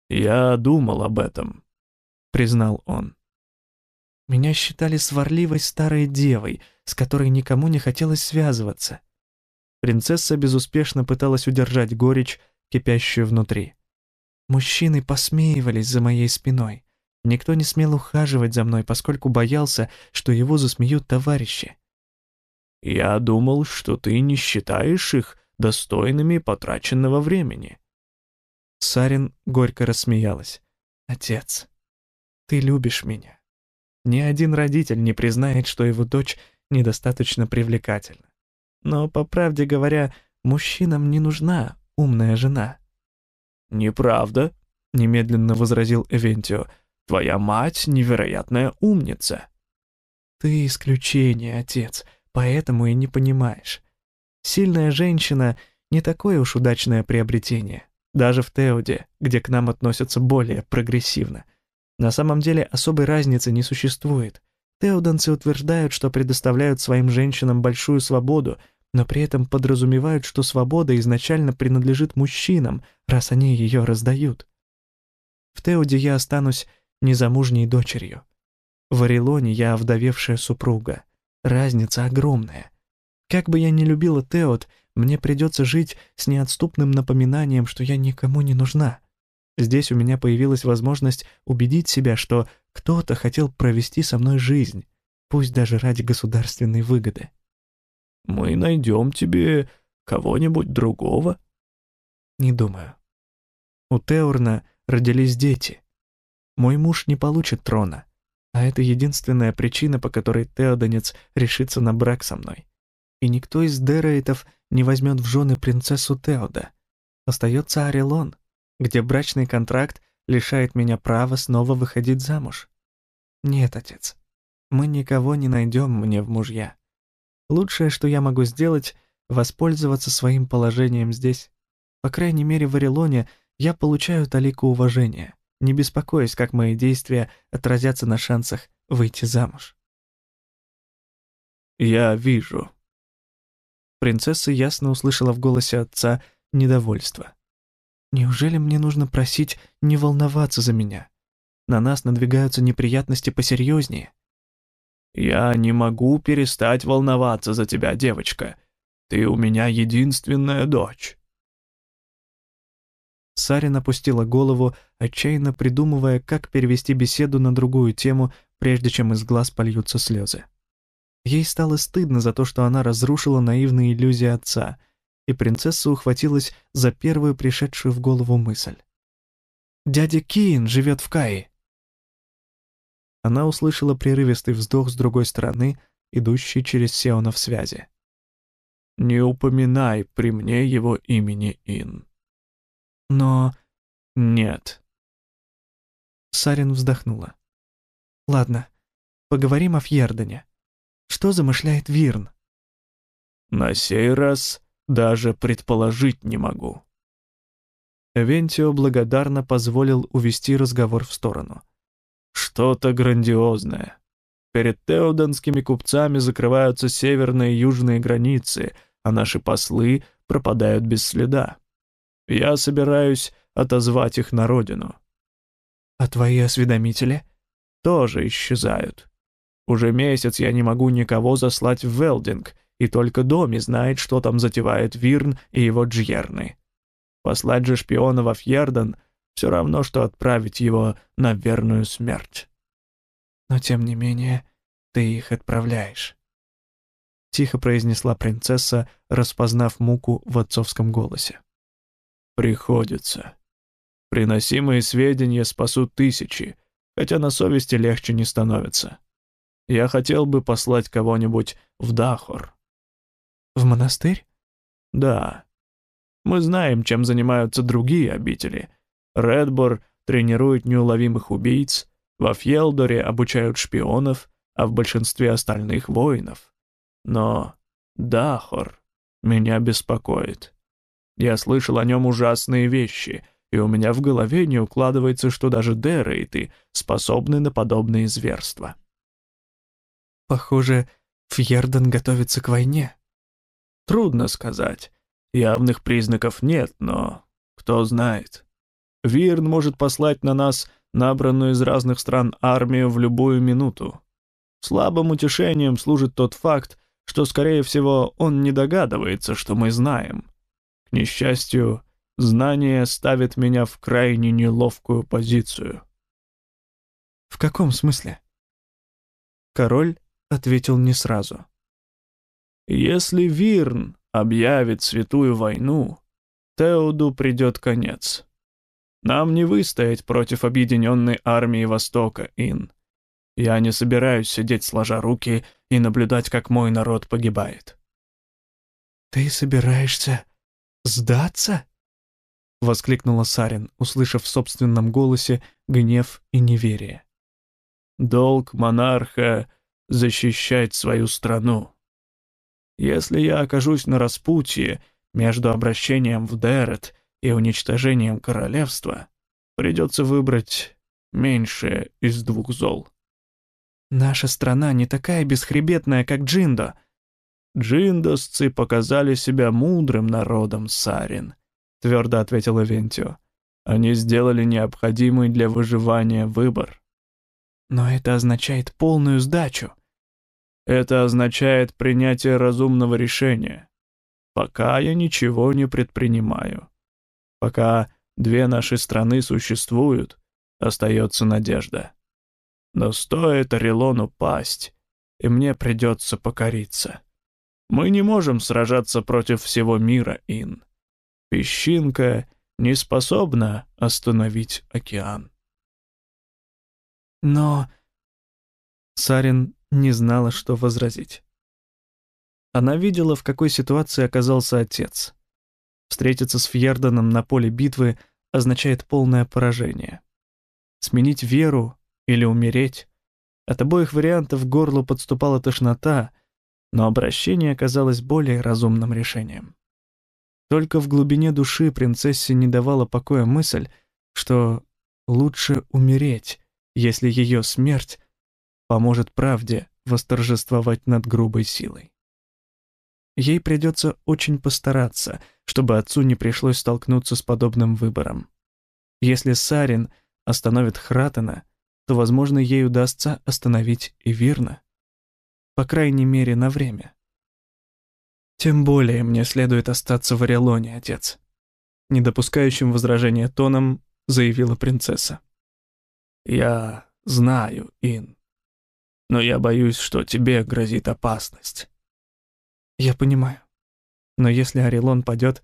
«Я думал об этом», — признал он. «Меня считали сварливой старой девой, с которой никому не хотелось связываться». Принцесса безуспешно пыталась удержать горечь, кипящую внутри. Мужчины посмеивались за моей спиной. Никто не смел ухаживать за мной, поскольку боялся, что его засмеют товарищи. «Я думал, что ты не считаешь их достойными потраченного времени». Сарин горько рассмеялась. «Отец, ты любишь меня. Ни один родитель не признает, что его дочь недостаточно привлекательна. Но, по правде говоря, мужчинам не нужна умная жена». «Неправда», — немедленно возразил Эвентио. «Твоя мать — невероятная умница». «Ты исключение, отец, поэтому и не понимаешь. Сильная женщина — не такое уж удачное приобретение, даже в Теоде, где к нам относятся более прогрессивно. На самом деле особой разницы не существует. Теоданцы утверждают, что предоставляют своим женщинам большую свободу, но при этом подразумевают, что свобода изначально принадлежит мужчинам, раз они ее раздают. В Теоде я останусь незамужней дочерью. В Орелоне я овдовевшая супруга. Разница огромная. Как бы я ни любила Теод, мне придется жить с неотступным напоминанием, что я никому не нужна. Здесь у меня появилась возможность убедить себя, что кто-то хотел провести со мной жизнь, пусть даже ради государственной выгоды. Мы найдем тебе кого-нибудь другого?» «Не думаю. У Теурна родились дети. Мой муж не получит трона, а это единственная причина, по которой Теодонец решится на брак со мной. И никто из Дерейтов не возьмет в жены принцессу Теода. Остается Арелон, где брачный контракт лишает меня права снова выходить замуж. Нет, отец, мы никого не найдем мне в мужья. Лучшее, что я могу сделать, воспользоваться своим положением здесь. По крайней мере, в Орелоне я получаю талику уважения, не беспокоясь, как мои действия отразятся на шансах выйти замуж. «Я вижу». Принцесса ясно услышала в голосе отца недовольство. «Неужели мне нужно просить не волноваться за меня? На нас надвигаются неприятности посерьезнее. «Я не могу перестать волноваться за тебя, девочка. Ты у меня единственная дочь». Сарин опустила голову, отчаянно придумывая, как перевести беседу на другую тему, прежде чем из глаз польются слезы. Ей стало стыдно за то, что она разрушила наивные иллюзии отца, и принцесса ухватилась за первую пришедшую в голову мысль. «Дядя Киин живет в Кае она услышала прерывистый вздох с другой стороны, идущий через Сеона в связи. «Не упоминай при мне его имени, Ин». «Но...» «Нет». Сарин вздохнула. «Ладно, поговорим о Фьердене. Что замышляет Вирн?» «На сей раз даже предположить не могу». Вентио благодарно позволил увести разговор в сторону. Что-то грандиозное. Перед теодонскими купцами закрываются северные и южные границы, а наши послы пропадают без следа. Я собираюсь отозвать их на родину. А твои осведомители? Тоже исчезают. Уже месяц я не могу никого заслать в Велдинг, и только Доми знает, что там затевает Вирн и его джьерны. Послать же шпиона во Фьерден — все равно, что отправить его на верную смерть. Но тем не менее, ты их отправляешь. Тихо произнесла принцесса, распознав муку в отцовском голосе. Приходится. Приносимые сведения спасут тысячи, хотя на совести легче не становится. Я хотел бы послать кого-нибудь в Дахор. В монастырь? Да. Мы знаем, чем занимаются другие обители — Редбор тренирует неуловимых убийц, во Фьелдоре обучают шпионов, а в большинстве остальных — воинов. Но Дахор меня беспокоит. Я слышал о нем ужасные вещи, и у меня в голове не укладывается, что даже Дерейты способны на подобные зверства. Похоже, Фьерден готовится к войне. Трудно сказать. Явных признаков нет, но кто знает. Вирн может послать на нас набранную из разных стран армию в любую минуту. Слабым утешением служит тот факт, что, скорее всего, он не догадывается, что мы знаем. К несчастью, знание ставит меня в крайне неловкую позицию. В каком смысле? Король ответил не сразу. Если Вирн объявит святую войну, Теоду придет конец. Нам не выстоять против объединенной армии Востока, Ин. Я не собираюсь сидеть сложа руки и наблюдать, как мой народ погибает. «Ты собираешься сдаться?» — воскликнула Сарин, услышав в собственном голосе гнев и неверие. «Долг монарха — защищать свою страну. Если я окажусь на распутье между обращением в Дерет и уничтожением королевства, придется выбрать меньшее из двух зол». «Наша страна не такая бесхребетная, как Джиндо». «Джиндосцы показали себя мудрым народом, Сарин», — твердо ответил Эвентио. «Они сделали необходимый для выживания выбор». «Но это означает полную сдачу». «Это означает принятие разумного решения. Пока я ничего не предпринимаю. Пока две наши страны существуют, остается надежда. Но стоит Орелону пасть, и мне придется покориться. Мы не можем сражаться против всего мира, Ин. Песчинка не способна остановить океан. Но... Сарин не знала, что возразить. Она видела, в какой ситуации оказался отец. Встретиться с Фьерданом на поле битвы означает полное поражение. Сменить веру или умереть. От обоих вариантов горлу подступала тошнота, но обращение оказалось более разумным решением. Только в глубине души принцессе не давала покоя мысль, что лучше умереть, если ее смерть поможет правде восторжествовать над грубой силой. Ей придется очень постараться, чтобы отцу не пришлось столкнуться с подобным выбором. Если Сарин остановит Хратена, то, возможно, ей удастся остановить и Вирна. По крайней мере, на время. «Тем более мне следует остаться в Орелоне, отец», — недопускающим возражения тоном заявила принцесса. «Я знаю, Ин, но я боюсь, что тебе грозит опасность». «Я понимаю. Но если Орелон падет,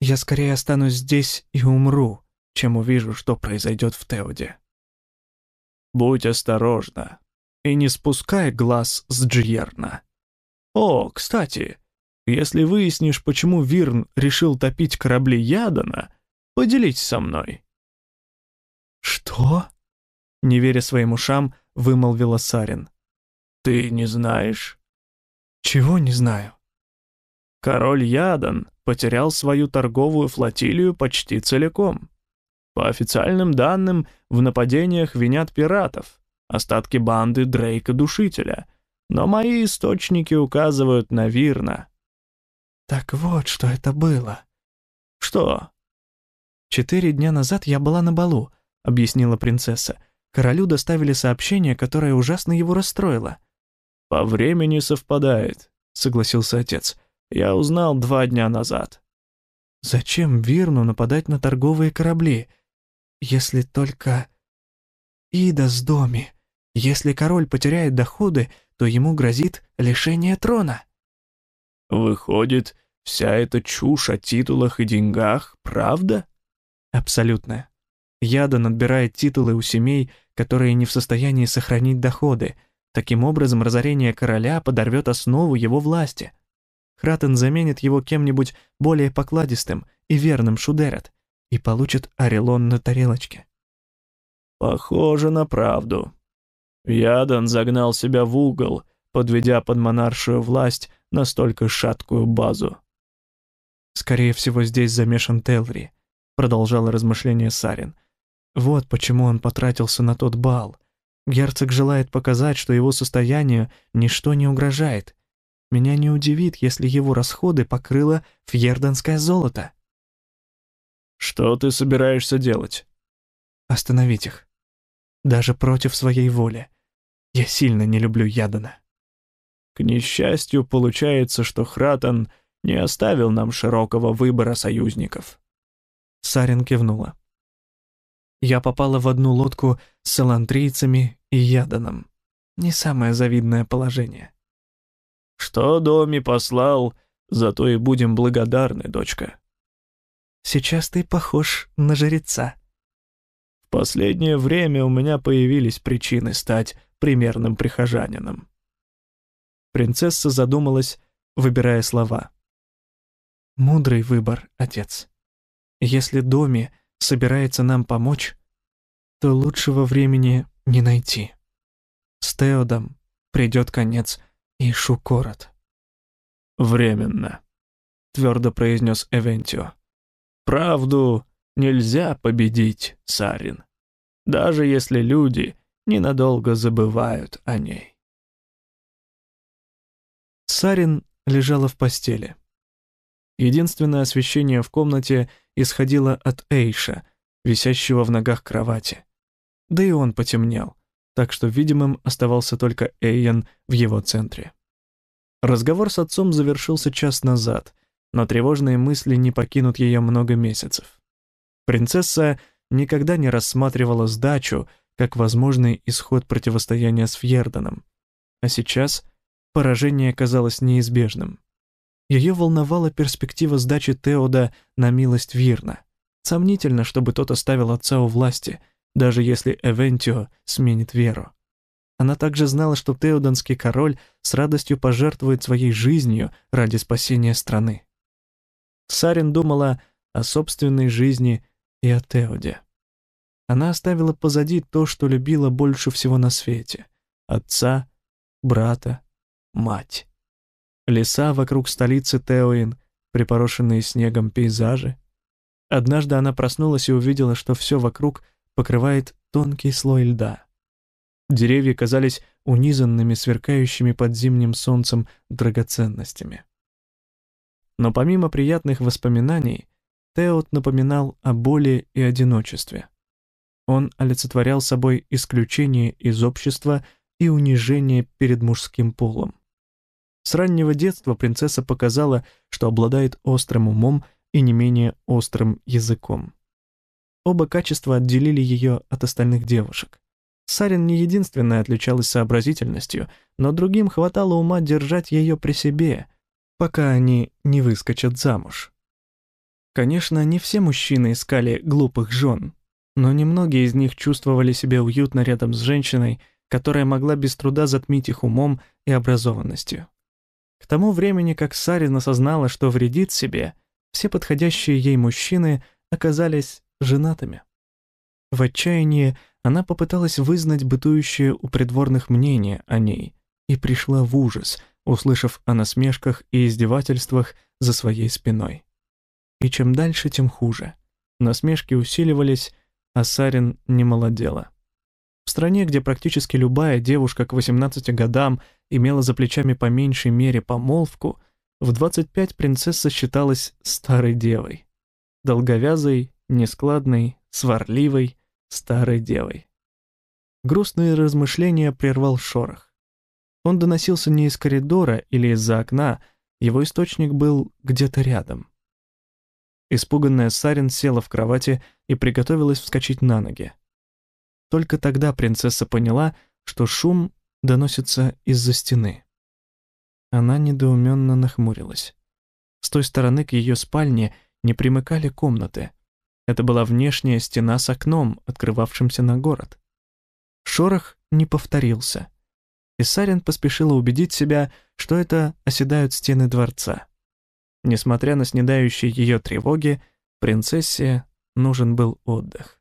я скорее останусь здесь и умру, чем увижу, что произойдет в Теоде». «Будь осторожна и не спускай глаз с Джиерна. О, кстати, если выяснишь, почему Вирн решил топить корабли Ядана, поделись со мной». «Что?» — не веря своим ушам, вымолвила Сарин. «Ты не знаешь?» «Чего не знаю?» Король Ядан потерял свою торговую флотилию почти целиком. По официальным данным, в нападениях винят пиратов, остатки банды Дрейка-душителя, но мои источники указывают на Вирна. Так вот, что это было. Что? Четыре дня назад я была на балу, объяснила принцесса. Королю доставили сообщение, которое ужасно его расстроило. По времени совпадает, согласился отец. Я узнал два дня назад. Зачем Вирну нападать на торговые корабли? Если только... Ида с доме. Если король потеряет доходы, то ему грозит лишение трона. Выходит, вся эта чушь о титулах и деньгах — правда? Абсолютно. Ядан отбирает титулы у семей, которые не в состоянии сохранить доходы. Таким образом, разорение короля подорвет основу его власти. Хратен заменит его кем-нибудь более покладистым и верным Шудерет и получит Орелон на тарелочке. Похоже на правду. Ядан загнал себя в угол, подведя под монаршую власть настолько шаткую базу. Скорее всего, здесь замешан Телри, продолжал размышление Сарин. Вот почему он потратился на тот бал. Герцог желает показать, что его состоянию ничто не угрожает. Меня не удивит, если его расходы покрыло фьерданское золото. Что ты собираешься делать? Остановить их. Даже против своей воли. Я сильно не люблю Ядана. К несчастью, получается, что Хратан не оставил нам широкого выбора союзников. Сарин кивнула. Я попала в одну лодку с салантрийцами и Яданом. Не самое завидное положение. Что Доми послал, зато и будем благодарны, дочка. Сейчас ты похож на жреца. В последнее время у меня появились причины стать примерным прихожанином. Принцесса задумалась, выбирая слова. «Мудрый выбор, отец. Если Доми собирается нам помочь, то лучшего времени не найти. С Теодом придет конец и Шукорот». «Временно», — твердо произнес Эвентио. «Правду нельзя победить, Сарин, даже если люди ненадолго забывают о ней». Сарин лежала в постели. Единственное освещение в комнате исходило от Эйша, висящего в ногах кровати. Да и он потемнел, так что видимым оставался только Эйен в его центре. Разговор с отцом завершился час назад, но тревожные мысли не покинут ее много месяцев. Принцесса никогда не рассматривала сдачу как возможный исход противостояния с Фьерданом, а сейчас Поражение казалось неизбежным. Ее волновала перспектива сдачи Теода на милость Вирна. Сомнительно, чтобы тот оставил отца у власти, даже если Эвентио сменит веру. Она также знала, что Теоданский король с радостью пожертвует своей жизнью ради спасения страны. Сарин думала о собственной жизни и о Теоде. Она оставила позади то, что любила больше всего на свете — отца, брата, мать. Леса вокруг столицы Теоин, припорошенные снегом пейзажи. Однажды она проснулась и увидела, что все вокруг покрывает тонкий слой льда. Деревья казались унизанными, сверкающими под зимним солнцем драгоценностями. Но помимо приятных воспоминаний, Теот напоминал о боли и одиночестве. Он олицетворял собой исключение из общества и унижение перед мужским полом. С раннего детства принцесса показала, что обладает острым умом и не менее острым языком. Оба качества отделили ее от остальных девушек. Сарин не единственная отличалась сообразительностью, но другим хватало ума держать ее при себе, пока они не выскочат замуж. Конечно, не все мужчины искали глупых жен, но немногие из них чувствовали себя уютно рядом с женщиной, которая могла без труда затмить их умом и образованностью. К тому времени, как Сарин осознала, что вредит себе, все подходящие ей мужчины оказались женатыми. В отчаянии она попыталась вызнать бытующее у придворных мнение о ней и пришла в ужас, услышав о насмешках и издевательствах за своей спиной. И чем дальше, тем хуже. Насмешки усиливались, а Сарин не молодела. В стране, где практически любая девушка к 18 годам имела за плечами по меньшей мере помолвку, в 25 принцесса считалась старой девой. Долговязой, нескладной, сварливой, старой девой. Грустные размышления прервал шорох. Он доносился не из коридора или из-за окна, его источник был где-то рядом. Испуганная Сарин села в кровати и приготовилась вскочить на ноги. Только тогда принцесса поняла, что шум доносится из-за стены. Она недоуменно нахмурилась. С той стороны к ее спальне не примыкали комнаты. Это была внешняя стена с окном, открывавшимся на город. Шорох не повторился. И Сарин поспешила убедить себя, что это оседают стены дворца. Несмотря на снедающие ее тревоги, принцессе нужен был отдых.